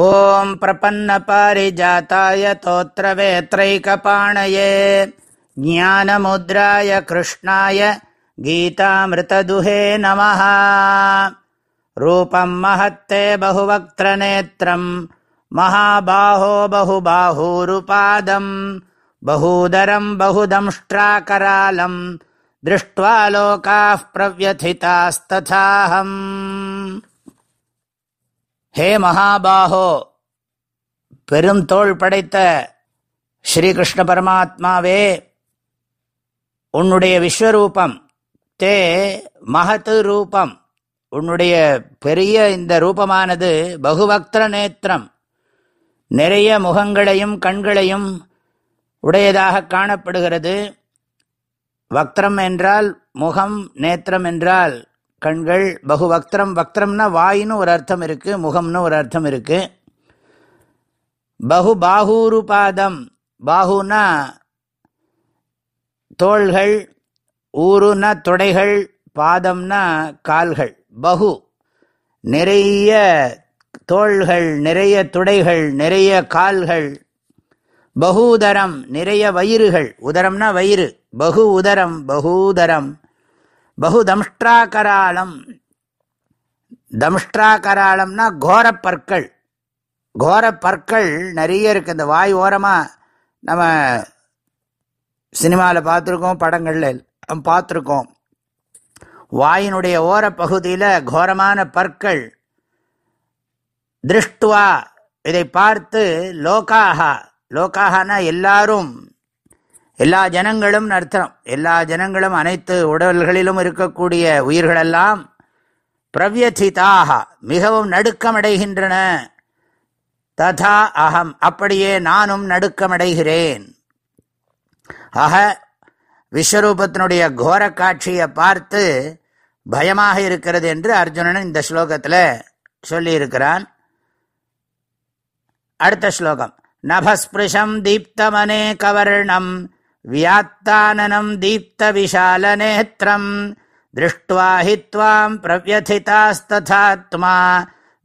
ॐ प्रपन्नपारिजाताय तोत्रवेत्रैकपाणये ज्ञानमुद्राय कृष्णाय गीतामृतदुहे नमः रूपम् महत्ते बहुवक्त्रनेत्रम् महाबाहो बहुबाहूरुपादम् बहूदरम् बहुदंष्ट्राकरालम् दृष्ट्वा लोकाः प्रव्यथितास्तथाहम् ஹே மகாபாஹோ பெருந்தோள் படைத்த ஸ்ரீகிருஷ்ண பரமாத்மாவே உன்னுடைய விஸ்வரூபம் தே மகத்து ரூபம் உன்னுடைய பெரிய இந்த ரூபமானது பகுபக்திர நேத்திரம் நிறைய முகங்களையும் கண்களையும் உடையதாக காணப்படுகிறது. வக்திரம் என்றால் முகம் நேத்திரம் என்றால் கண்கள் பகு வக்திரம் வக்திரம்னா வாயின்னு ஒரு அர்த்தம் இருக்குது முகம்னு ஒரு அர்த்தம் இருக்குது பகு பாகூரு பாதம் பாகுனா தோள்கள் ஊருனா தொடைகள் பாதம்னா கால்கள். பகு நிறைய தோள்கள் நிறைய துடைகள் நிறைய கால்கள். பகூதரம் நிறைய வயிறுகள். உதரம்னா வயிறு. பகு உதரம் பகூதரம். பகு தம்ஷ்டாகராளம் தம்ஷ்டாகராளம்னா கோரப்பற்கள். கோரப்பற்கள் நிறைய இருக்குது இந்த வாய் ஓரமாக நம்ம சினிமாவில் பார்த்துருக்கோம் படங்களில் பார்த்துருக்கோம். வாயினுடைய ஓர பகுதியில் கோரமான பற்கள். திருஷ்டுவா இதை பார்த்து லோகாகா லோகாகனா எல்லாரும் எல்லா ஜனங்களும் அர்த்தம் எல்லா ஜனங்களும் அனைத்து உடல்களிலும் இருக்கக்கூடிய உயிர்களெல்லாம் பிரவியதிதாக மிகவும் நடுக்கமடைகின்றன. ததா அகம் அப்படியே நானும் நடுக்கமடைகிறேன். ஆக விஸ்வரூபத்தினுடைய கோர காட்சியை பார்த்து பயமாக இருக்கிறது என்று அர்ஜுனன் இந்த ஸ்லோகத்தில் சொல்லியிருக்கிறான். அடுத்த ஸ்லோகம். நபஸ்பிருஷம் தீப்தமனே கவர்ணம். வியாத்தானனம் தீப்த விஷாலநேத்திரம் திருஷ்டுவா ஹி த்வாம் பிரவியதிதாஸ்ததாத்மா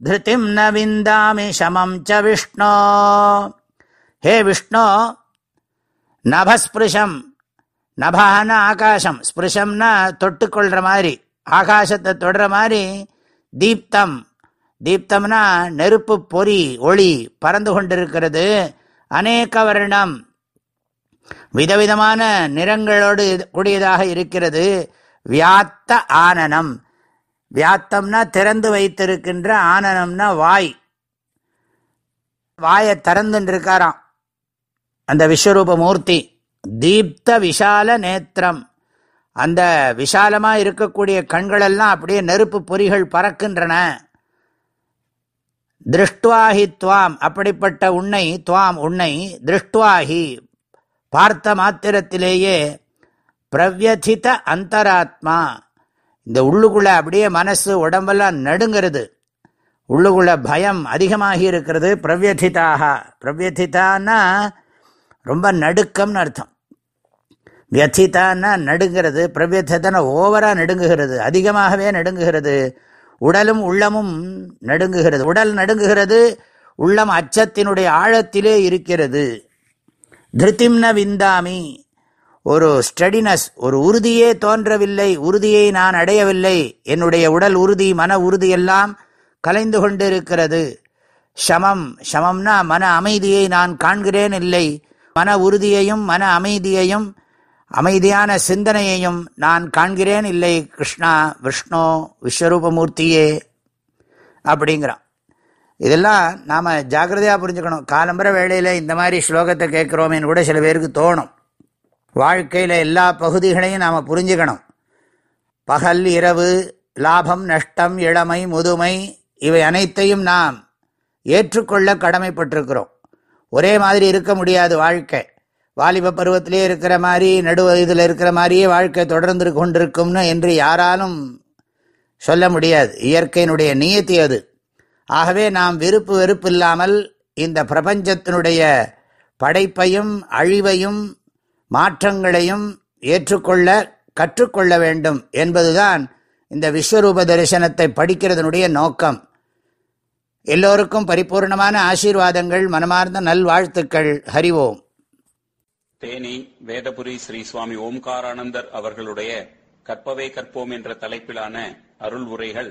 திருதிம் ந விந்தாமி சமம் ச விஷ்ணோ ஹே விஷ்ணோ நபஸ்பிருஷம் நபான ஆகாசம் ஸ்பிருஷம்னா தொட்டுக்கொள்கிற மாதிரி ஆகாசத்தை தொடுற மாதிரி தீப்தம். தீப்தம்னா நெருப்பு பொறி ஒளி பறந்து கொண்டிருக்கிறது. அநேக வருணம் விதவிதமான நிறங்களோடு கூடியதாக இருக்கிறது. வியாத்த ஆனனம். வியாத்தம்னா திறந்து வைத்திருக்கின்ற ஆனனம்னா வாய். வாயை திறந்துன்னு இருக்காராம் அந்த விஸ்வரூப மூர்த்தி. தீப்த விஷால நேத்திரம். அந்த விஷாலமா இருக்கக்கூடிய கண்களெல்லாம் அப்படியே நெருப்பு பொறிகள் பறக்கின்றன. திருஷ்டுவாகி துவாம். அப்படிப்பட்ட உன்னை துவாம் உன்னை திருஷ்டுவாகி பார்த்த மாத்திரத்திலேயே பிரவியதித அந்தராத்மா. இந்த உள்ளுக்குள்ள அப்படியே மனசு உடம்பெல்லாம் நடுங்கிறது. உள்ளுக்குள்ள பயம் அதிகமாகி இருக்கிறது பிரவியதிதாக. பிரவியதிதான்னா ரொம்ப நடுக்கம்னு அர்த்தம். வியதிதான்னா நடுங்கிறது பிரவ்யதன ஓவராக நடுங்குகிறது அதிகமாகவே நடுங்குகிறது. உடலும் உள்ளமும் நடுங்குகிறது. உடல் நடுங்குகிறது உள்ளம் அச்சத்தினுடைய ஆழத்திலே இருக்கிறது. திருத்திம்ன விந்தாமி. ஒரு ஸ்டடினஸ் ஒரு உறுதியே தோன்றவில்லை உறுதியை நான் அடையவில்லை. என்னுடைய உடல் உறுதி மன உறுதியெல்லாம் கலைந்து கொண்டிருக்கிறது. சமம் சமம்னா மன அமைதியை நான் காண்கிறேன் இல்லை. மன உறுதியையும் மன அமைதியையும் அமைதியான சிந்தனையையும் நான் காண்கிறேன் இல்லை. கிருஷ்ணா விஷ்ணு விஸ்வரூபமூர்த்தியே அப்படிங்கிறான். இதெல்லாம் நாம் ஜாகிரதையாக புரிஞ்சுக்கணும். காலம்பர வேளையில் இந்த மாதிரி ஸ்லோகத்தை கேட்குறோமேனு கூட சில பேருக்கு தோணும். வாழ்க்கையில் எல்லா பகுதிகளையும் நாம் புரிஞ்சுக்கணும். பகல் இரவு லாபம் நஷ்டம் இளமை முதுமை இவை அனைத்தையும் நாம் ஏற்றுக்கொள்ள கடமைப்பட்டிருக்கிறோம். ஒரே மாதிரி இருக்க முடியாது வாழ்க்கை. வாலிப பருவத்திலே இருக்கிற மாதிரி நடு இதில் இருக்கிற மாதிரியே வாழ்க்கை தொடர்ந்து கொண்டிருக்கும்னு என்று யாராலும் சொல்ல முடியாது. இயற்கையினுடைய நியத்தி அது. ஆகவே நாம் விருப்பு வெறுப்பு இல்லாமல் இந்த பிரபஞ்சத்தினுடைய படைப்பையும் அழிவையும் மாற்றங்களையும் ஏற்றுக்கொள்ள கற்றுக்கொள்ள வேண்டும் என்பதுதான் இந்த விஸ்வரூப தரிசனத்தை படிக்கிறதனுடைய நோக்கம். எல்லோருக்கும் பரிபூர்ணமான ஆசீர்வாதங்கள் மனமார்ந்த நல்வாழ்த்துக்கள். ஹரிவோம் தேனி வேதபுரி ஸ்ரீ சுவாமி ஓம்காரானந்தர் அவர்களுடைய கற்பவே கற்போம் என்ற தலைப்பிலான அருள் உரைகள்